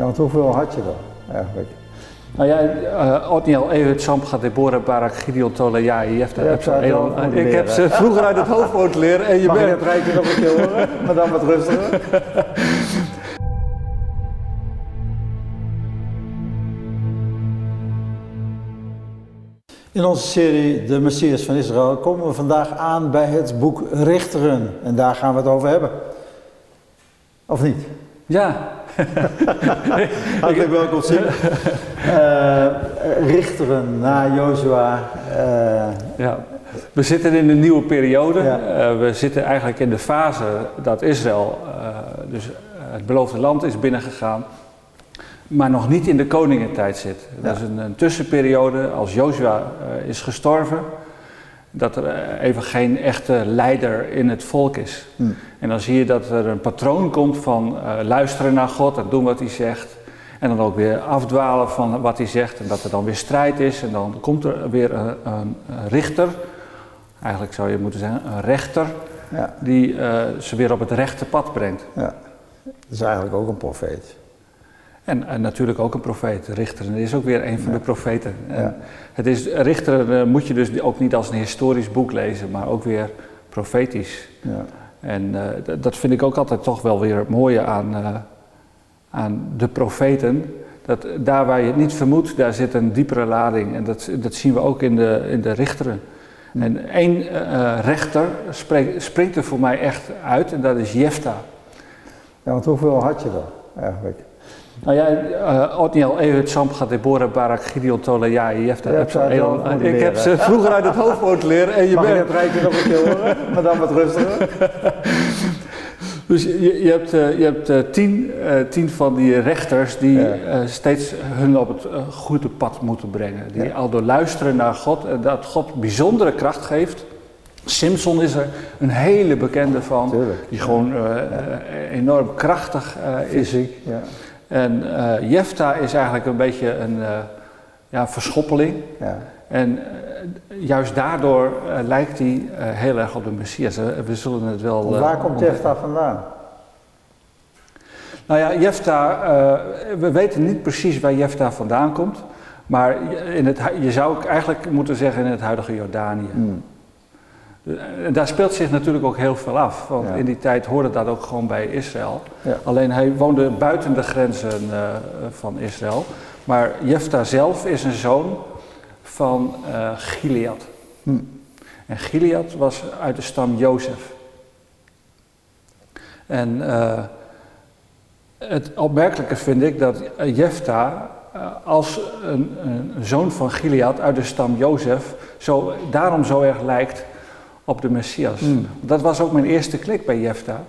Ja, want hoeveel had je dan eigenlijk? Nou ja, uh, Otniel, Ehud, Samcha, Deborah, Barak, Gideon, Tola, ja, Jefta, Epsa, Elon. Ik heb ze vroeger uit het hoofd moeten leren en je Mag bent... je het rijtje nog een keer horen? Maar dan wat rustiger. In onze serie De Messias van Israël komen we vandaag aan bij het boek Richteren. En daar gaan we het over hebben. Of niet? Ja. Hartelijk welkom, Sim. Uh, Richteren na Jozua. Uh, ja. We zitten in een nieuwe periode. Ja. Uh, we zitten eigenlijk in de fase dat Israël, dus het beloofde land, is binnengegaan. Maar nog niet in de koningentijd zit. Ja. Dat is een, een tussenperiode als Jozua is gestorven. Dat er even geen echte leider in het volk is. Hm. En dan zie je dat er een patroon komt van uh, luisteren naar God en doen wat hij zegt. En dan ook weer afdwalen van wat hij zegt. En dat er dan weer strijd is. En dan komt er weer een, een, een richter. Eigenlijk zou je moeten zeggen een rechter. Ja. Die uh, ze weer op het rechte pad brengt. Ja. Dat is eigenlijk ook een profeet. En, en, natuurlijk ook een profeet. Richter is ook weer een van Ja. de profeten. En Ja. Het is, Richter uh, moet je dus ook niet als een historisch boek lezen, maar ook weer profetisch. Ja. En uh, d- dat vind ik ook altijd toch wel weer het mooie aan, uh, aan de profeten. Dat daar waar je het niet vermoedt, daar zit een diepere lading. En dat, dat zien we ook in de, in de richteren. En één uh, rechter spreekt, springt er voor mij echt uit en dat is Jefta. ja, want hoeveel had je dan eigenlijk? Nou ja, uh, Otniel, Ehud, Samcha, Deborah, Barak, Gideon, Tola, ja, Jefta, Ja, Epsa, ik heb ze vroeger uit het hoofd moeten leren en je Mag je bent... het rijtje nog een keer horen? Maar dan wat rustiger. Dus je, je hebt, uh, je hebt uh, tien, uh, tien van die rechters die Ja. steeds hun op het goede pad moeten brengen. Die Ja. al door luisteren naar God en dat God bijzondere kracht geeft. Simpson is er een hele bekende van, Tuurlijk. die gewoon enorm krachtig is. Fysiek, ja. En uh, Jefta is eigenlijk een beetje een uh, ja, verschoppeling. ja. En uh, juist daardoor lijkt hij heel erg op de Messias. We, zullen het wel. Want waar komt. Jefta vandaan? Nou ja, Jefta, we weten niet precies waar Jefta vandaan komt. Maar in het, je zou ook eigenlijk moeten zeggen in het huidige Jordanië. Hmm. En daar speelt zich natuurlijk ook heel veel af. Want Ja. in die tijd hoorde dat ook gewoon bij Israël. Ja. Alleen hij woonde buiten de grenzen uh, van Israël. Maar Jefta zelf is een zoon van uh, Gilead. Hm. En Gilead was uit de stam Jozef. En uh, het opmerkelijke vind ik dat Jefta als een, een, zoon van Gilead uit de stam Jozef zo, daarom zo erg lijkt op de Messias. Hmm. Dat was ook mijn eerste klik bij Jefta.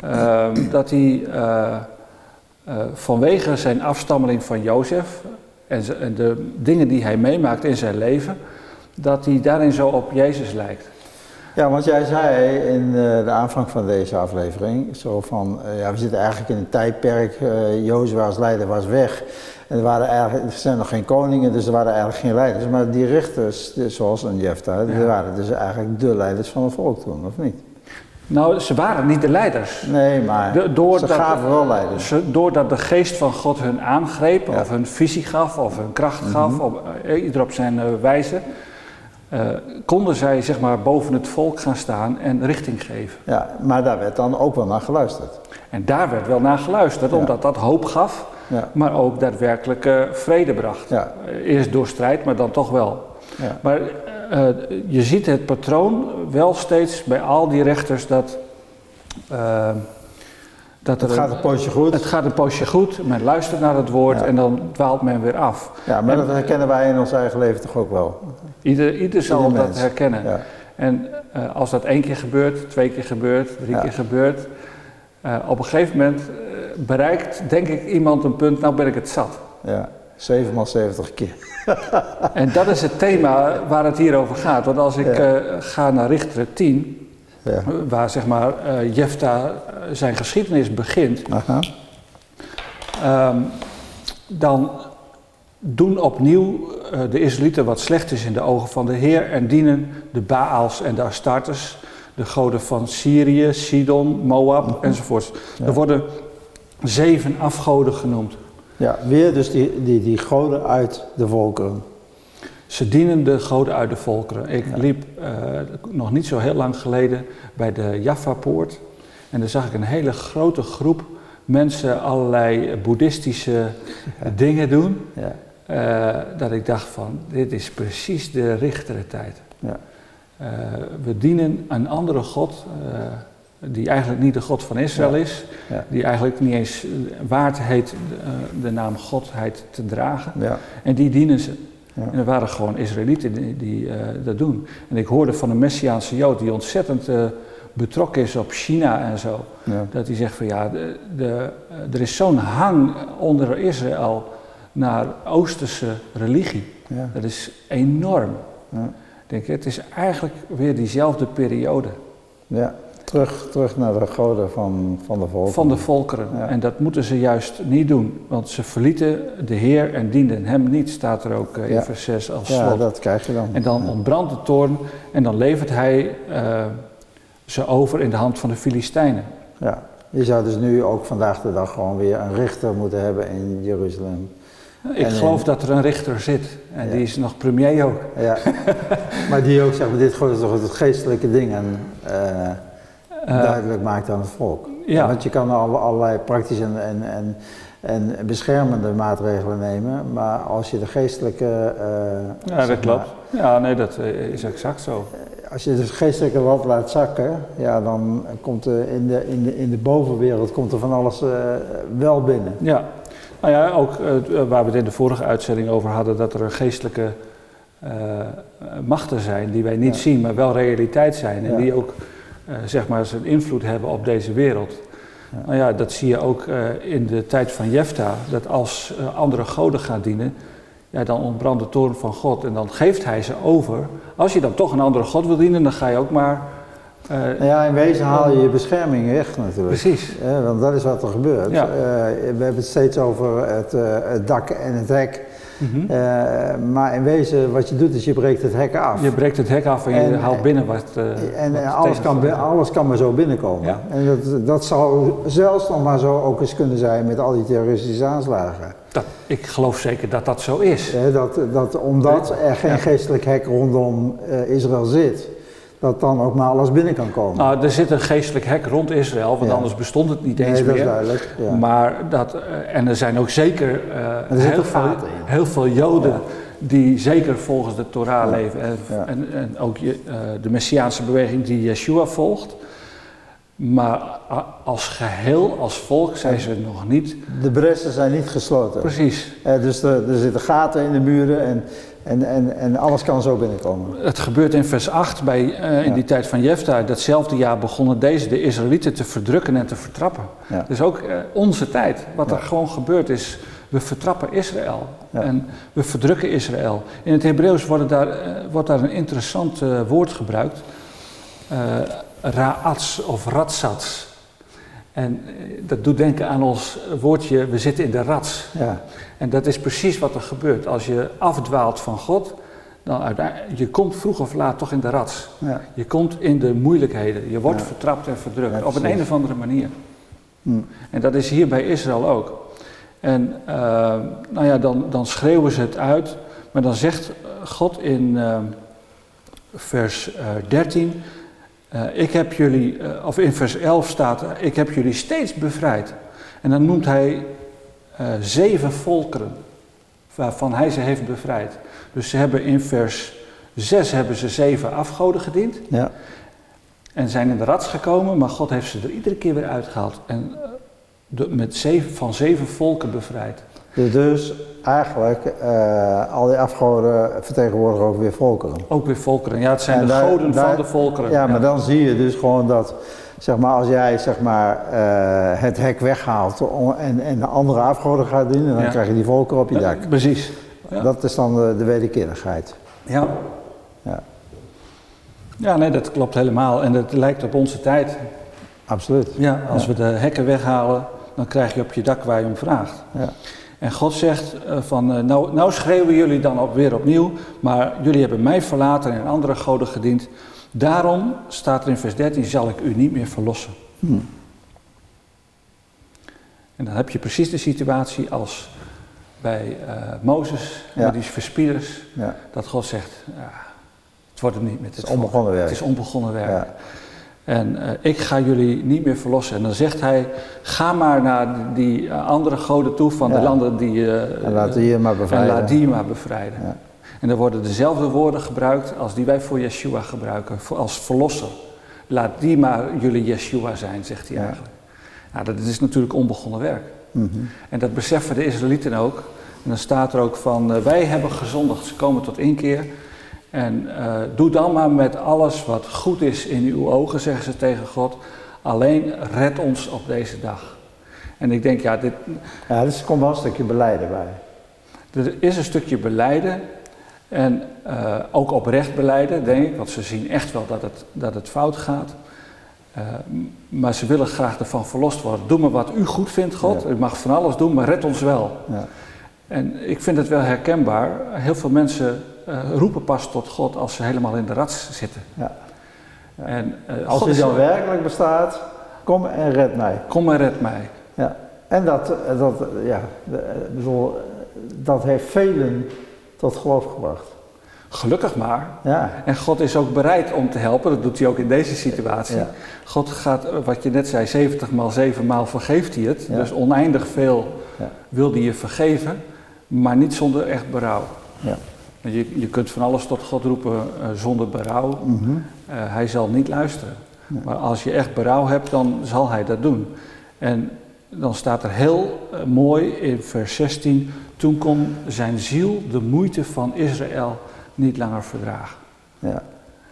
Ehm, dat hij uh, uh, vanwege zijn afstammeling van Jozef en, ze, en de dingen die hij meemaakt in zijn leven, dat hij daarin zo op Jezus lijkt. Ja, want jij zei in uh, de aanvang van deze aflevering zo van, uh, ja, we zitten eigenlijk in een tijdperk, uh, Jozua als leider was weg. En er, waren eigenlijk, er zijn nog geen koningen, dus er waren eigenlijk geen leiders. Maar die richters, zoals een Jefta, ja. die waren dus eigenlijk de leiders van het volk toen, of niet? Nou, ze waren niet de leiders. Nee, maar de, doordat, ze gaven wel leiders. Ze, doordat de geest van God hun aangreep, ja. of hun visie gaf, of hun kracht gaf, mm -hmm. op, ieder op zijn uh, wijze, uh, konden zij zeg maar boven het volk gaan staan en richting geven. Ja, maar daar werd dan ook wel naar geluisterd. En daar werd wel naar geluisterd, ja. omdat dat hoop gaf, ja. maar ook daadwerkelijk uh, vrede bracht. Ja. Eerst door strijd, maar dan toch wel. Ja. Maar uh, je ziet het patroon wel steeds bij al die rechters dat. Dat het gaat een poosje goed. Het gaat een poosje goed, men luistert naar het woord ja. en dan dwaalt men weer af. Ja, maar en, dat herkennen wij in ons eigen leven toch ook wel? Ieder, ieder zal Ieder dat herkennen. Ja. En uh, als dat één keer gebeurt, twee keer gebeurt, drie Ja. keer gebeurt, uh, op een gegeven moment uh, bereikt, denk ik, iemand een punt, nou ben ik het zat. Ja, 7 maal 70 keer. en dat is het thema waar het hier over gaat. Want als ik ga naar Richteren 10, Ja. waar zeg maar uh, Jefta zijn geschiedenis begint, Aha. um, dan doen opnieuw uh, de Israëlieten wat slecht is in de ogen van de Heer en dienen de Baals en de Astartes, de goden van Syrië, Sidon, Moab Mhm. enzovoorts. Ja. Er worden zeven afgoden genoemd. Ja, weer dus die, die, die goden uit de volkeren. Ze dienen de goden uit de volkeren. Ik liep uh, nog niet zo heel lang geleden bij de Jaffa-poort. En daar zag ik een hele grote groep mensen allerlei boeddhistische dingen doen. Ja. Uh, dat ik dacht van, dit is precies de richtere tijd. Ja. Uh, we dienen een andere God, die eigenlijk niet de God van Israël is. Die eigenlijk niet eens waard heet de naam Godheid te dragen. En die dienen ze. Ja. En er waren gewoon Israëlieten die, die uh, dat doen. En ik hoorde van een Messiaanse Jood die ontzettend uh, betrokken is op China en zo. Ja. Dat hij zegt van ja, de, de, er is zo'n hang onder Israël naar Oosterse religie. Ja. Dat is enorm. Ik denk, het is eigenlijk weer diezelfde periode. Ja. Terug, terug naar de goden van, van de volkeren. Van de volkeren. En dat moeten ze juist niet doen. Want ze verlieten de Heer en dienden hem niet, staat er ook uh, in vers 6 als slot. Ja, dat krijg je dan. En dan ontbrandt de toorn en dan levert hij uh, ze over in de hand van de Filistijnen. Ja, je zou dus nu ook vandaag de dag gewoon weer een richter moeten hebben in Jeruzalem. Ik geloof dat er een richter zit en die is nog premier ook. Ja, maar die ook zegt, dit is toch het geestelijke ding en... Uh, duidelijk maakt aan het volk. Ja. Want je kan al, allerlei praktische en, en, en, en, beschermende maatregelen nemen, maar als je de geestelijke. Uh, ja, dat klopt. ja, nee, dat eh, is exact zo. Als je de geestelijke wat laat zakken, ja, dan komt er in de, in de, in de bovenwereld komt er van alles uh, wel binnen. Ja, nou ja, ook waar we het in de vorige uitzending over hadden, dat er geestelijke machten zijn die wij niet zien, maar wel realiteit zijn en die ook zeg maar zijn invloed hebben op deze wereld. Ja. Nou ja, dat zie je ook uh, in de tijd van Jefta, dat als uh, andere goden gaan dienen, ja, dan ontbrandt de toorn van God en dan geeft hij ze over. Als je dan toch een andere God wil dienen, dan ga je ook maar... Nou ja, in wezen haal je je bescherming weg natuurlijk. Precies. want dat is wat er gebeurt. Ja. we hebben het steeds over het, het dak en het hek. Mm maar in wezen, wat je doet, is je breekt het hek af. Je breekt het hek af en, je haalt binnen wat. Uh, en alles, kan, alles kan maar zo binnenkomen. Ja. En dat, dat zou zelfs nog maar zo ook eens kunnen zijn met al die terroristische aanslagen. Dat, ik geloof zeker dat dat zo is. dat, dat omdat er geen geestelijk hek rondom Israël zit, dat dan ook maar alles binnen kan komen. Nou, er zit een geestelijk hek rond Israël, want anders bestond het niet eens nee, meer. Dat is duidelijk. Ja. Maar dat, uh, en er zijn ook zeker uh, er heel, veel, heel, veel Joden ja. die zeker volgens de Torah leven. En, en, en ook uh, de Messiaanse beweging die Yeshua volgt. Maar als geheel, als volk, zijn ze nog niet. De bressen zijn niet gesloten. Precies. dus er, er zitten gaten in de muren en en, en, en alles kan zo binnenkomen. Het gebeurt in vers 8, bij, uh, in die tijd van Jefta. Datzelfde jaar begonnen deze de Israëlieten te verdrukken en te vertrappen. Ja. Dus ook uh, onze tijd. Wat ja. er gewoon gebeurt is, we vertrappen Israël. En we verdrukken Israël. In het Hebreeuws wordt daar, uh, wordt daar een interessant woord gebruikt. Raats of ratsats. En dat doet denken aan ons woordje, we zitten in de rats. Ja. En dat is precies wat er gebeurt. Als je afdwaalt van God, dan uiteindelijk, je komt vroeg of laat toch in de rats. Ja. Je komt in de moeilijkheden. Je wordt ja. vertrapt en verdrukt. op een, een of andere manier. Hm. En dat is hier bij Israël ook. En uh, nou ja, dan, dan schreeuwen ze het uit. Maar dan zegt God in uh, vers uh, 13... ik heb jullie, of in vers 11 staat, ik heb jullie steeds bevrijd. En dan noemt hij uh, zeven volkeren waarvan hij ze heeft bevrijd. Dus ze hebben in vers 6 hebben ze zeven afgoden gediend. Ja. En zijn in de rats gekomen, maar God heeft ze er iedere keer weer uitgehaald. En eh, de, met zeven, van zeven volken bevrijd. Dus eigenlijk, uh, al die afgoden vertegenwoordigen ook weer volkeren. Ook weer volkeren, ja, het zijn en de daar, goden daar, van de volkeren. Ja, maar dan zie je dus gewoon dat zeg maar, als jij zeg maar, uh, het hek weghaalt en, en de andere afgoden gaat dienen, dan ja. krijg je die volkeren op je dak. Ja, precies. Dat is dan de, de wederkerigheid. Ja. ja. Ja, nee, dat klopt helemaal. En dat lijkt op onze tijd. Absoluut. Ja, als we de hekken weghalen, dan krijg je op je dak waar je om vraagt. Ja. En God zegt uh, van, uh, nou, nou schreeuwen jullie dan op, weer opnieuw, maar jullie hebben mij verlaten en andere goden gediend. Daarom staat er in vers 13, zal ik u niet meer verlossen. Hmm. En dan heb je precies de situatie als bij uh, Mozes, met die verspieders, ja. dat God zegt, ja, het wordt hem niet met het, het is onbegonnen werk. Het is onbegonnen werk. En uh, ik ga jullie niet meer verlossen. En dan zegt hij, ga maar naar die uh, andere goden toe van de landen die... Uh, en laat die maar bevrijden. En laat die maar bevrijden. Ja. En dan worden dezelfde woorden gebruikt als die wij voor Yeshua gebruiken, voor, als verlosser. Laat die maar jullie Yeshua zijn, zegt hij eigenlijk. Nou, dat is natuurlijk onbegonnen werk. Mm -hmm. En dat beseffen de Israëlieten ook. En dan staat er ook van, wij hebben gezondigd, ze komen tot inkeer. En uh, doe dan maar met alles wat goed is in uw ogen, zeggen ze tegen God. Alleen red ons op deze dag. En ik denk, ja, dit. Ja, er komt wel een stukje beleiden bij. Er is een stukje beleiden. En uh, ook oprecht beleiden, denk ik. Want ze zien echt wel dat het, dat het fout gaat. Uh, maar ze willen graag ervan verlost worden. Doe maar wat u goed vindt, God. Ja. U mag van alles doen, maar red ons wel. Ja. En ik vind het wel herkenbaar. Heel veel mensen roepen pas tot God als ze helemaal in de rats zitten. Ja. ja. En, uh, als hij dan werkelijk bestaat, kom en red mij. Kom en red mij. Ja. En dat, dat, ja, bedoel, dat heeft velen tot geloof gebracht. Gelukkig maar. Ja. En God is ook bereid om te helpen. Dat doet hij ook in deze situatie. Ja. God gaat, wat je net zei, 70 maal 7 maal vergeeft hij het. Ja. Dus oneindig veel wil hij je vergeven, maar niet zonder echt berouw. Ja. Je, je kunt van alles tot God roepen uh, zonder berouw. Mm -hmm. uh, hij zal niet luisteren. Maar als je echt berouw hebt, dan zal hij dat doen. En dan staat er heel uh, mooi in vers 16: Toen kon zijn ziel de moeite van Israël niet langer verdragen. Ja.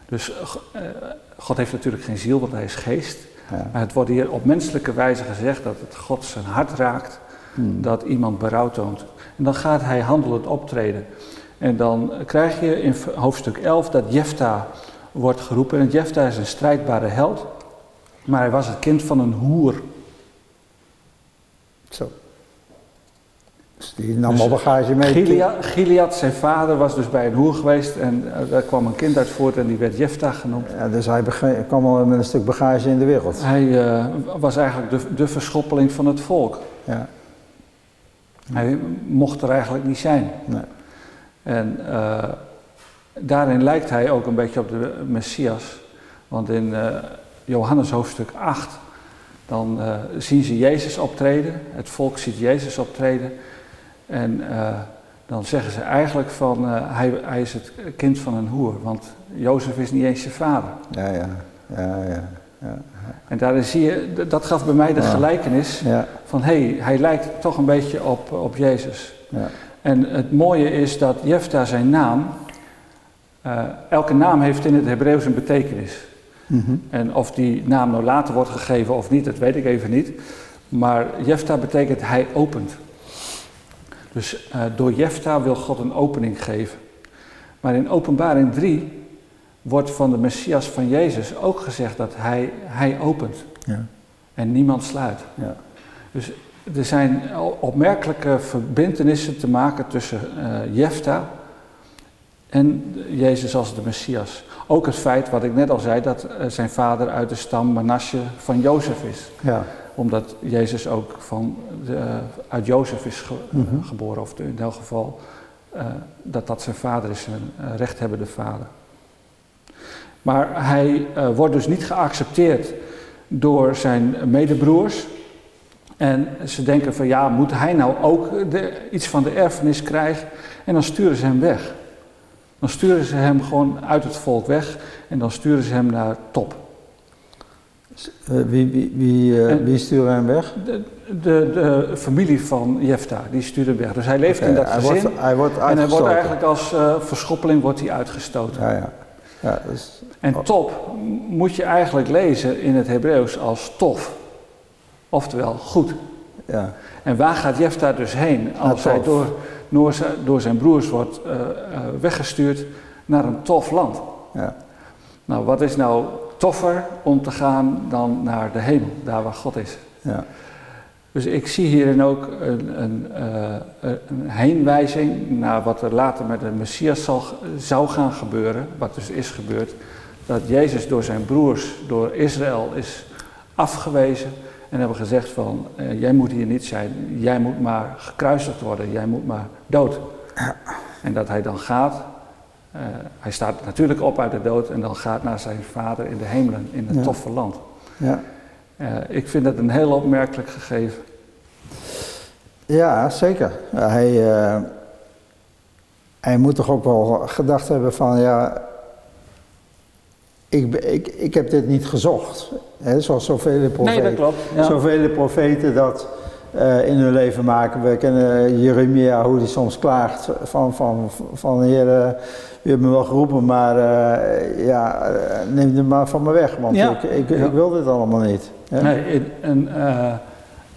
Dus God heeft natuurlijk geen ziel, want hij is geest. Ja. Maar het wordt hier op menselijke wijze gezegd dat het God zijn hart raakt, hmm. dat iemand berouw toont. En dan gaat hij handelend optreden. En dan krijg je in hoofdstuk 11 dat Jefta wordt geroepen. En Jefta is een strijdbare held, maar hij was het kind van een hoer. Zo. Dus die nam dus al bagage mee. Gilead, Gilead, zijn vader, was dus bij een hoer geweest en uh, daar kwam een kind uit voort en die werd Jefta genoemd. Ja, dus hij kwam al met een stuk bagage in de wereld. Hij uh, was eigenlijk de, de verschoppeling van het volk. Ja. Hij mocht er eigenlijk niet zijn. Nee. En uh, daarin lijkt hij ook een beetje op de Messias. Want in uh, Johannes hoofdstuk 8, dan uh, zien ze Jezus optreden. Het volk ziet Jezus optreden. En dan zeggen ze eigenlijk van, hij, hij, is het kind van een hoer. Want Jozef is niet eens zijn vader. Ja, ja, ja, ja. ja. En daarin zie je, dat gaf bij mij de gelijkenis ja. van, hé, hey, hij lijkt toch een beetje op, op Jezus. Ja. En het mooie is dat Jefta zijn naam, uh, elke naam heeft in het Hebreeuws een betekenis. Mm -hmm. En of die naam nou later wordt gegeven of niet, dat weet ik even niet. Maar Jefta betekent hij opent. Dus uh, door Jefta wil God een opening geven. Maar in Openbaring 3 wordt van de Messias van Jezus ook gezegd dat hij, hij opent. Ja. En niemand sluit. Ja. Dus er zijn opmerkelijke verbindenissen te maken tussen uh, Jefta en Jezus als de Messias. Ook het feit, wat ik net al zei, dat uh, zijn vader uit de stam Manasse van Jozef is. Ja. Omdat Jezus ook van de, uh, uit Jozef is ge mm -hmm. geboren, of in elk geval dat dat zijn vader is, een rechthebbende vader. Maar hij wordt dus niet geaccepteerd door zijn medebroers. En ze denken van ja, moet hij nou ook de, iets van de erfenis krijgen? En dan sturen ze hem weg. Dan sturen ze hem gewoon uit het volk weg en dan sturen ze hem naar top. Uh, wie, wie, wie, uh, wie sturen hem weg? De, de, de, familie van Jefta, die stuurt hem weg. Dus hij leeft okay, in dat hij gezin. Wordt, hij wordt en hij wordt eigenlijk als uh, verschoppeling wordt hij uitgestoten. Ja, ja. ja dus, en top moet je eigenlijk lezen in het Hebreeuws als tof. Oftewel goed. Ja. En waar gaat Jefta dus heen als hij door, door, door, zijn broers wordt uh, uh, weggestuurd naar een tof land? Ja. Nou, wat is nou toffer om te gaan dan naar de hemel, daar waar God is? Ja. Dus ik zie hierin ook een, een, uh, een, heenwijzing naar wat er later met de Messias zal, zou gaan gebeuren, wat dus is gebeurd. Dat Jezus door zijn broers, door Israël is afgewezen En hebben gezegd van, eh, jij moet hier niet zijn, jij moet maar gekruisigd worden, jij moet maar dood. En dat hij dan gaat, eh, hij staat natuurlijk op uit de dood en dan gaat naar zijn vader in de hemelen, in het toffe land. Ja. Uh, ik vind dat een heel opmerkelijk gegeven. Ja, zeker. Hij, hij moet toch ook wel gedacht hebben van, ja, ik, ik, ik heb dit niet gezocht. Hè, zoals zoveel profeten. Nee, dat klopt. Ja. Zoveel profeten dat uh, in hun leven maken. We kennen Jeremia, hoe die soms klaagt van, van, van Heer, uh, u hebt me wel geroepen, maar uh, ja, neem het maar van me weg, want ja. ik, ik, ja. ik, wil dit allemaal niet. Hè? Nee, en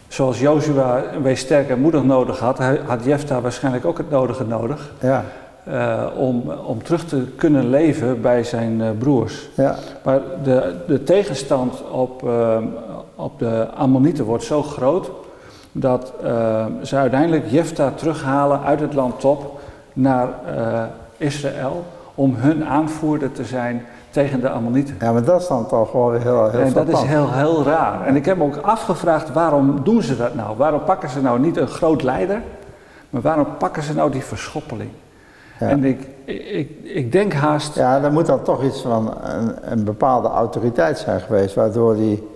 zoals Joshua een wees sterk en moedig nodig had, had Jefta waarschijnlijk ook het nodige nodig. Ja. Uh, om, om terug te kunnen leven bij zijn uh, broers. Ja. Maar de, de tegenstand op, uh, op de Ammonieten wordt zo groot dat ze uiteindelijk Jefta terughalen uit het land Top naar Israël om hun aanvoerder te zijn tegen de Ammonieten. Ja, maar dat is dan toch wel heel, heel En dat is heel, heel raar. En ik heb me ook afgevraagd waarom doen ze dat nou? Waarom pakken ze nou niet een groot leider, maar waarom pakken ze nou die verschoppeling? En ik, ik, ik denk haast. Ja, er moet dan toch iets van een, een bepaalde autoriteit zijn geweest, waardoor die.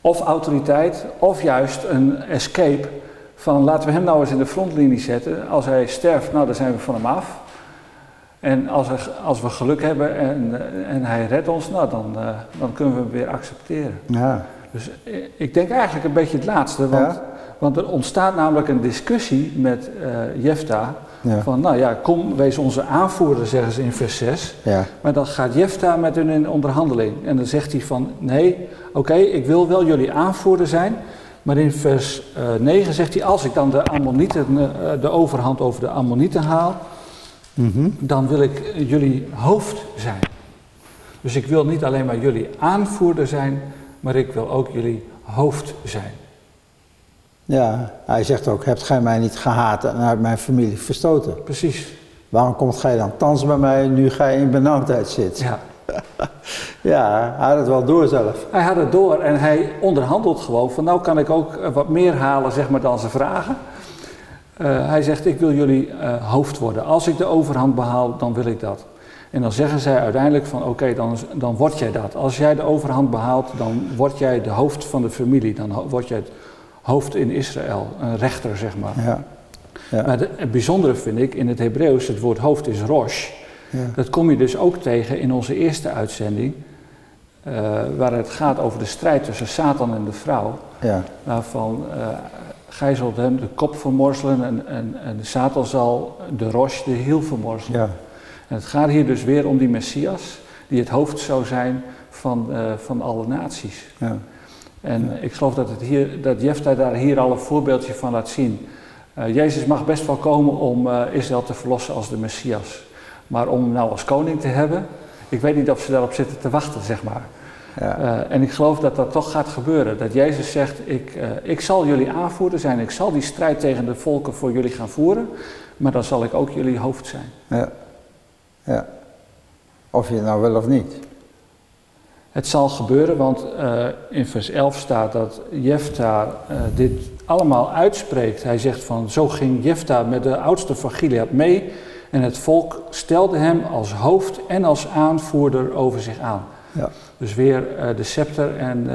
Of autoriteit, of juist een escape van laten we hem nou eens in de frontlinie zetten. Als hij sterft, nou dan zijn we van hem af. En als, er, als we geluk hebben en, en hij redt ons, nou dan, uh, dan kunnen we hem weer accepteren. Ja. Dus ik denk eigenlijk een beetje het laatste, want, ja? want er ontstaat namelijk een discussie met uh, Jefta van, nou ja, kom, wees onze aanvoerder, zeggen ze in vers 6. Ja. Maar dan gaat Jefta met hun in onderhandeling. En dan zegt hij van, nee, oké, ik wil wel jullie aanvoerder zijn. Maar in vers uh, eh, 9 zegt hij, als ik dan de, Ammonieten, uh, de overhand over de Ammonieten haal, mm -hmm. dan wil ik jullie hoofd zijn. Dus ik wil niet alleen maar jullie aanvoerder zijn, maar ik wil ook jullie hoofd zijn. Ja, hij zegt ook, hebt gij mij niet gehaat en uit mijn familie verstoten? Precies. Waarom komt gij dan thans bij mij nu gij in benauwdheid zit? Ja. ja, hij had het wel door zelf. Hij had het door en hij onderhandelt gewoon van nou kan ik ook wat meer halen zeg maar dan ze vragen. Uh, hij zegt ik wil jullie uh, hoofd worden. Als ik de overhand behaal dan wil ik dat. En dan zeggen zij uiteindelijk van oké okay, dan, dan word jij dat. Als jij de overhand behaalt dan word jij de hoofd van de familie. Dan word jij het hoofd in Israël, een rechter zeg maar. Ja. Ja. Maar het bijzondere vind ik, in het Hebreeuws, het woord hoofd is rosh. Ja. Dat kom je dus ook tegen in onze eerste uitzending, uh, waar het gaat over de strijd tussen Satan en de vrouw. Ja. Waarvan uh, gij zult hem de kop vermorzelen en, en, en Satan zal de rosh, de hiel vermorzelen. Ja. En het gaat hier dus weer om die Messias, die het hoofd zou zijn van, uh, van alle naties. Ja. En ik geloof dat, het hier, dat Jefta daar hier al een voorbeeldje van laat zien. Uh, Jezus mag best wel komen om uh, Israël te verlossen als de Messias. Maar om hem nou als koning te hebben, ik weet niet of ze daarop zitten te wachten, zeg maar. Ja. Uh, en ik geloof dat dat toch gaat gebeuren. Dat Jezus zegt, ik, ik zal jullie aanvoerder zijn, ik zal die strijd tegen de volken voor jullie gaan voeren, maar dan zal ik ook jullie hoofd zijn. Ja. ja. Of je nou wil of niet. Het zal gebeuren, want uh, in vers 11 staat dat Jefta uh, dit allemaal uitspreekt. Hij zegt van, zo ging Jefta met de oudste van Gilead mee en het volk stelde hem als hoofd en als aanvoerder over zich aan. Ja. Dus weer uh, de scepter en,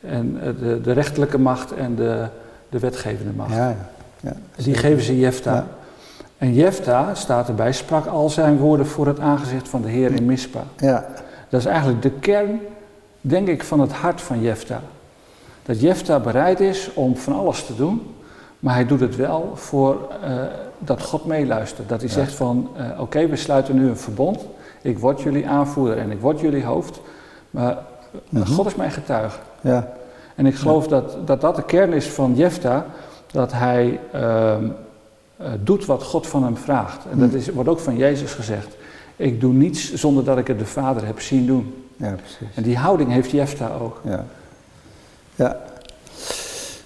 en de, de, rechterlijke macht en de, de wetgevende macht. Ja, ja. Die geven ze Jefta. En Jefta, staat erbij, sprak al zijn woorden voor het aangezicht van de Heer in Mispa. Ja. Dat is eigenlijk de kern, denk ik, van het hart van Jefta. Dat Jefta bereid is om van alles te doen, maar hij doet het wel voor uh, dat God meeluistert. Dat hij zegt van, uh, oké, we sluiten nu een verbond. Ik word jullie aanvoerder en ik word jullie hoofd, maar mm God is mijn getuige. Ja. En ik geloof dat, dat dat de kern is van Jefta, dat hij uh, doet wat God van hem vraagt. En dat mhm. is, wordt ook van Jezus gezegd. Ik doe niets zonder dat ik het de Vader heb zien doen. Ja, precies. En die houding heeft Jefta ook. Ja. Ja.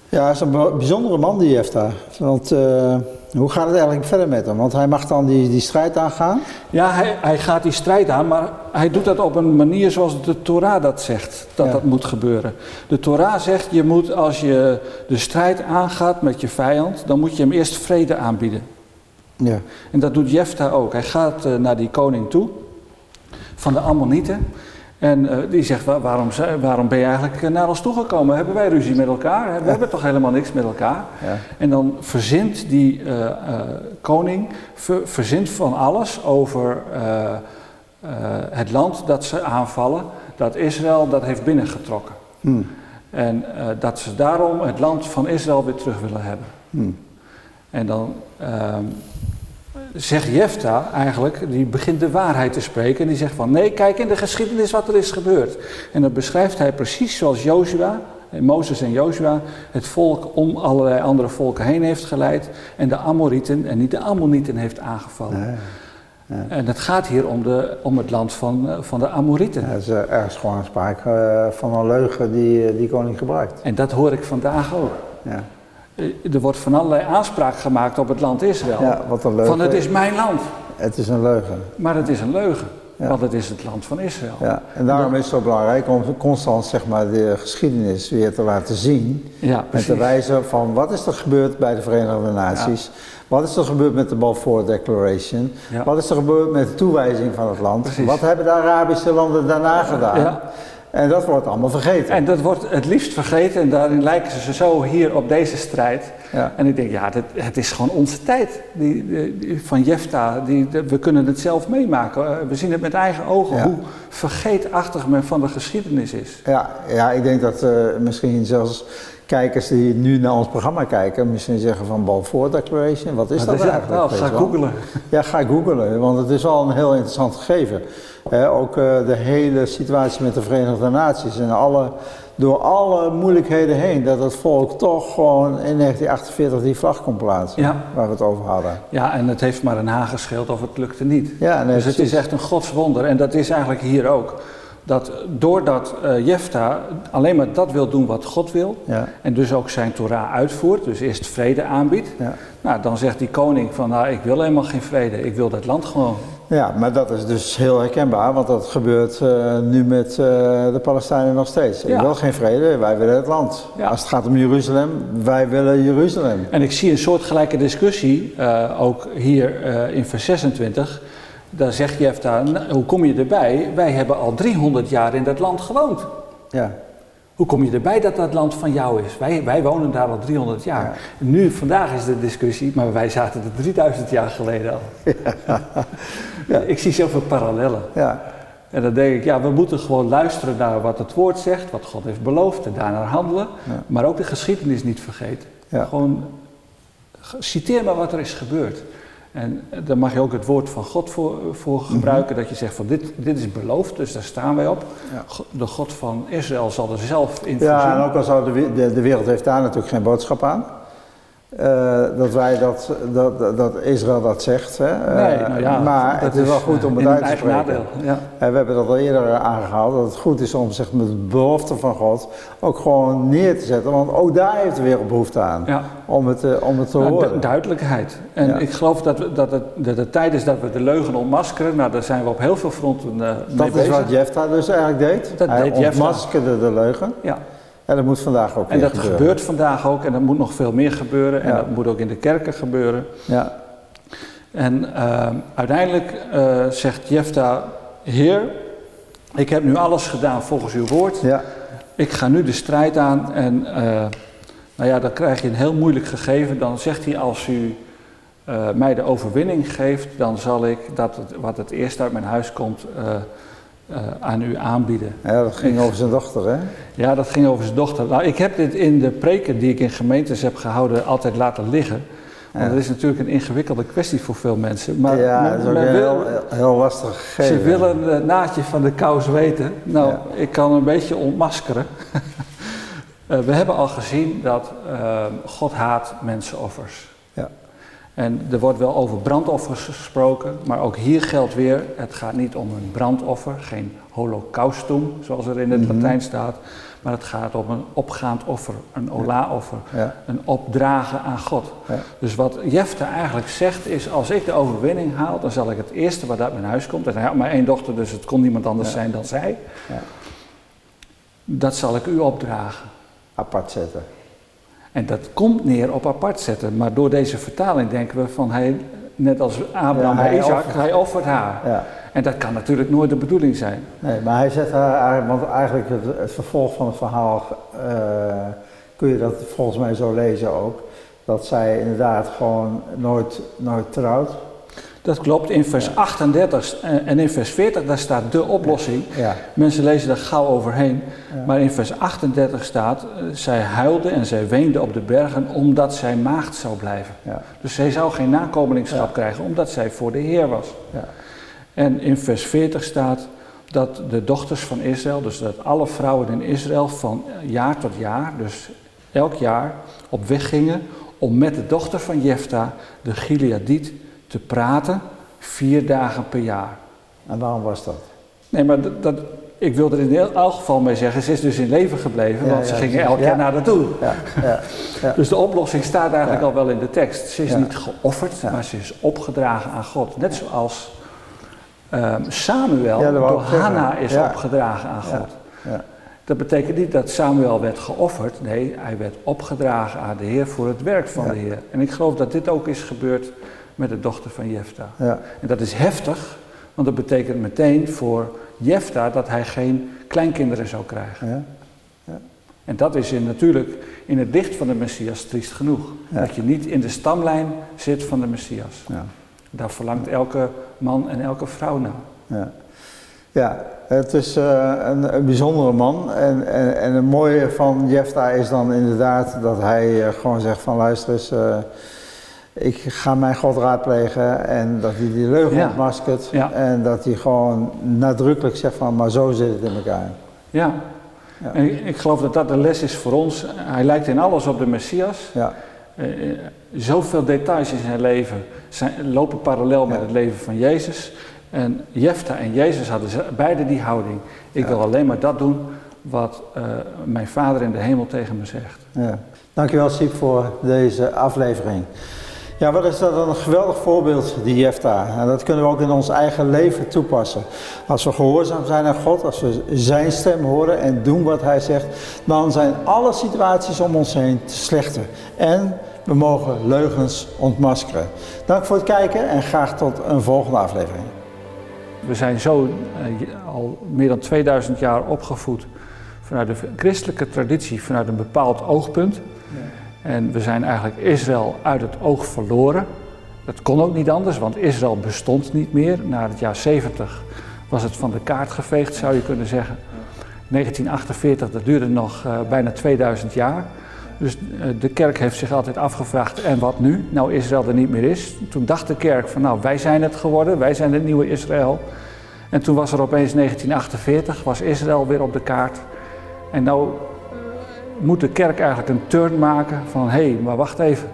Ja, hij is een bijzondere man die daar. Want uh, hoe gaat het eigenlijk verder met hem? Want hij mag dan die, die strijd aangaan? Ja, hij, hij gaat die strijd aan, maar hij doet dat op een manier zoals de Torah dat zegt, dat dat moet gebeuren. De Torah zegt, je moet als je de strijd aangaat met je vijand, dan moet je hem eerst vrede aanbieden. Ja. En dat doet Jefta ook. Hij gaat uh, naar die koning toe van de Ammonieten. En uh, die zegt, waarom, waarom ben je eigenlijk naar ons toegekomen? Hebben wij ruzie met elkaar? We hebben toch helemaal niks met elkaar? Ja. En dan verzint die uh, koning, ver, verzint van alles over het land dat ze aanvallen, dat Israël dat heeft binnengetrokken. Hmm. En dat ze daarom het land van Israël weer terug willen hebben. Hmm. En dan ehm, zegt Jefta eigenlijk, die begint de waarheid te spreken en die zegt van nee, kijk in de geschiedenis wat er is gebeurd. En dan beschrijft hij precies zoals Joshua, Mozes en Joshua, het volk om allerlei andere volken heen heeft geleid en de Amorieten en niet de Ammonieten heeft aangevallen. Ja. En het gaat hier om, de, om het land van, eh, van de Amorieten. Ja, er is ergens gewoon sprake eh, van een leugen die eh, die koning gebruikt. En dat hoor ik vandaag ook. Ja. Eh, er wordt van allerlei aanspraak gemaakt op het land Israël. Ja, wat een leugen. Van het is mijn land. Het is een leugen. Maar het is een leugen. Want het is het land van Israël. Ja, en daarom is het zo belangrijk om constant zeg maar, de geschiedenis weer te laten zien. Ja, en te wijzen van wat is er gebeurd bij de Verenigde Naties. Wat is er gebeurd met de Balfour Declaration? Wat is er gebeurd met de toewijzing van het land? Precies. Wat hebben de Arabische landen daarna gedaan? En dat wordt allemaal vergeten. En dat wordt het liefst vergeten en daarin lijken ze zo hier op deze strijd. Ja. En ik denk, ja, dit, het is gewoon onze tijd die, die, van Jefta. Die, we kunnen het zelf meemaken. Eh, we zien het met eigen ogen hoe vergeetachtig men van de geschiedenis is. Ja, ja ik denk dat uh, misschien zelfs kijkers die nu naar ons programma kijken, misschien zeggen van Balfour Declaration, wat is dat, eigenlijk? Wel, ga googelen. Ja, ga googelen, want het is al een heel interessant gegeven. ook uh, de hele situatie met de Verenigde Naties en alle, door alle moeilijkheden heen, dat het volk toch gewoon in 1948 die vlag kon plaatsen, ja. waar we het over hadden. Ja, en het heeft maar een hagescheeld of het lukte niet. Ja, nee, dus het is echt een godswonder en dat is eigenlijk hier ook dat doordat uh, Jefta alleen maar dat wil doen wat God wil, ja. en dus ook zijn Torah uitvoert, dus eerst vrede aanbiedt, ja. nou, dan zegt die koning van nou, ik wil helemaal geen vrede, ik wil dat land gewoon. Ja, maar dat is dus heel herkenbaar, want dat gebeurt uh, nu met uh, de Palestijnen nog steeds. Ik wil geen vrede, wij willen het land. Als het gaat om Jeruzalem, wij willen Jeruzalem. En ik zie een soortgelijke discussie, ook hier in vers 26, dan zegt Jefta, nou, hoe kom je erbij? Wij hebben al 300 jaar in dat land gewoond. Ja. Hoe kom je erbij dat dat land van jou is? Wij, wij wonen daar al 300 jaar. Nu, vandaag is de discussie, maar wij zaten er 3000 jaar geleden al. Ja. ja. Ik zie zoveel parallellen. Ja. En dan denk ik, ja, we moeten gewoon luisteren naar wat het woord zegt, wat God heeft beloofd en daarnaar handelen. Maar ook de geschiedenis niet vergeten. Gewoon, citeer maar wat er is gebeurd. En daar mag je ook het woord van God voor, voor mhm. gebruiken, dat je zegt van dit, dit is beloofd, dus daar staan wij op. De God van Israël zal er zelf in voorzien. Ja, en ook al zou de, de, de wereld heeft daar natuurlijk geen boodschap aan. Uh, dat wij dat, dat, dat Israël dat zegt. Hè? Nee, uh, nou ja, maar het is wel goed om het uit te spreken. Nadeel, ja. En we hebben dat al eerder aangehaald, dat het goed is om zeg, met de belofte van God ook gewoon neer te zetten. Want ook daar heeft de wereld behoefte aan, ja. om, het, uh, om het te nou, horen. duidelijkheid. En ja. ik geloof dat, we, dat, het, dat het tijd is dat we de leugen ontmaskeren. Nou, daar zijn we op heel veel fronten mee Dat is wat Jefta dus eigenlijk deed. Dat Hij deed ontmaskerde de leugen. Ja. En dat moet vandaag ook En dat gebeurt vandaag ook en dat moet nog veel meer gebeuren. En dat moet ook in de kerken gebeuren. Ja. En uh, uiteindelijk uh, zegt Jefta, Heer, ik heb nu alles gedaan volgens uw woord. Ja. Ik ga nu de strijd aan en uh, nou ja, dan krijg je een heel moeilijk gegeven. Dan zegt hij, als u mij de overwinning geeft, dan zal ik dat het, wat het eerst uit mijn huis komt uh, aan u aanbieden. Ja, dat ging over zijn dochter, hè? Ja, dat ging over zijn dochter. Nou, ik heb dit in de preken die ik in gemeentes heb gehouden altijd laten liggen. Want ja. dat is natuurlijk een ingewikkelde kwestie voor veel mensen. Maar ja, dat is ook een heel, heel lastig gegeven. Ze willen het naadje van de kous weten. Nou, ja. ik kan een beetje ontmaskeren. uh, we hebben al gezien dat uh, God haat mensenoffers. En er wordt wel over brandoffers gesproken, maar ook hier geldt weer, het gaat niet om een brandoffer, geen holocaustum zoals er in het mhm. Latijn staat, maar het gaat om een opgaand offer, een ola-offer, een opdragen aan God. Ja. Dus wat Jefte eigenlijk zegt is, als ik de overwinning haal, dan zal ik het eerste wat uit mijn huis komt, en hij had maar één dochter, dus het kon niemand anders zijn dan zij, dat zal ik u opdragen. Apart zetten. En dat komt neer op apart zetten, maar door deze vertaling denken we van hij, net als Abraham bij Isaac, hij offert haar. Ja. En dat kan natuurlijk nooit de bedoeling zijn. Nee, maar hij zet haar, want eigenlijk het, vervolg van het verhaal uh, kun je dat volgens mij zo lezen ook, dat zij inderdaad gewoon nooit, nooit trouwt. Dat klopt, in vers 38 en in vers 40 daar staat de oplossing. Ja. Mensen lezen daar gauw overheen. Maar in vers 38 staat, uh, zij huilde en zij weende op de bergen omdat zij maagd zou blijven. Dus zij zou geen nakomelingschap krijgen omdat zij voor de Heer was. En in vers 40 staat dat de dochters van Israël, dus dat alle vrouwen in Israël van jaar tot jaar, dus elk jaar, op weg gingen om met de dochter van Jefta, de Gileadiet, te praten, vier dagen per jaar. En waarom was dat? Nee, maar dat, dat ik wil er in elk geval mee zeggen, ze is dus in leven gebleven, want ze gingen elk jaar naar naartoe. Ja, dus de oplossing staat eigenlijk al wel in de tekst. Ze is niet geofferd, maar ze is opgedragen aan God. Net zoals um, Samuel door Hanna is opgedragen aan God. Dat betekent niet dat Samuel werd geofferd, nee, hij werd opgedragen aan de Heer voor het werk van de Heer. En ik geloof dat dit ook is gebeurd met de dochter van Jefta. Ja. En dat is heftig, want dat betekent meteen voor Jefta dat hij geen kleinkinderen zou krijgen. Ja. Ja. En dat is in, natuurlijk in het licht van de Messias triest genoeg. Dat je niet in de stamlijn zit van de Messias. Daar verlangt elke man en elke vrouw naar. Ja, ja het is uh, een, een, bijzondere man. En, en, en het mooie van Jefta is dan inderdaad dat hij uh, gewoon zegt van luister eens... Uh, ik ga mijn God raadplegen en dat hij die leugen ja. ontmaskert. Ja. En dat hij gewoon nadrukkelijk zegt van, maar zo zit het in elkaar. Ja, ja. en ik, ik, geloof dat dat de les is voor ons. Hij lijkt in alles op de Messias. Ja. Uh, zoveel details in zijn leven zijn, lopen parallel met het leven van Jezus. En Jefta en Jezus hadden beide die houding. Ik wil alleen maar dat doen wat uh, mijn vader in de hemel tegen me zegt. Ja. Dankjewel Siep voor deze aflevering. Ja, wat is dat een geweldig voorbeeld, die Jefta. En dat kunnen we ook in ons eigen leven toepassen. Als we gehoorzaam zijn aan God, als we zijn stem horen en doen wat hij zegt, dan zijn alle situaties om ons heen te slechter. En we mogen leugens ontmaskeren. Dank voor het kijken en graag tot een volgende aflevering. We zijn zo eh, al meer dan 2000 jaar opgevoed vanuit de christelijke traditie, vanuit een bepaald oogpunt. En we zijn eigenlijk Israël uit het oog verloren. Dat kon ook niet anders, want Israël bestond niet meer. Na het jaar 70 was het van de kaart geveegd, zou je kunnen zeggen. 1948, dat duurde nog uh, bijna 2000 jaar. Dus uh, de kerk heeft zich altijd afgevraagd, en wat nu? Nou Israël er niet meer is. Toen dacht de kerk van, nou wij zijn het geworden, wij zijn het nieuwe Israël. En toen was er opeens 1948, was Israël weer op de kaart. En nou moet de kerk eigenlijk een turn maken van hé, hey, maar wacht even.